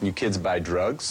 You kids buy drugs?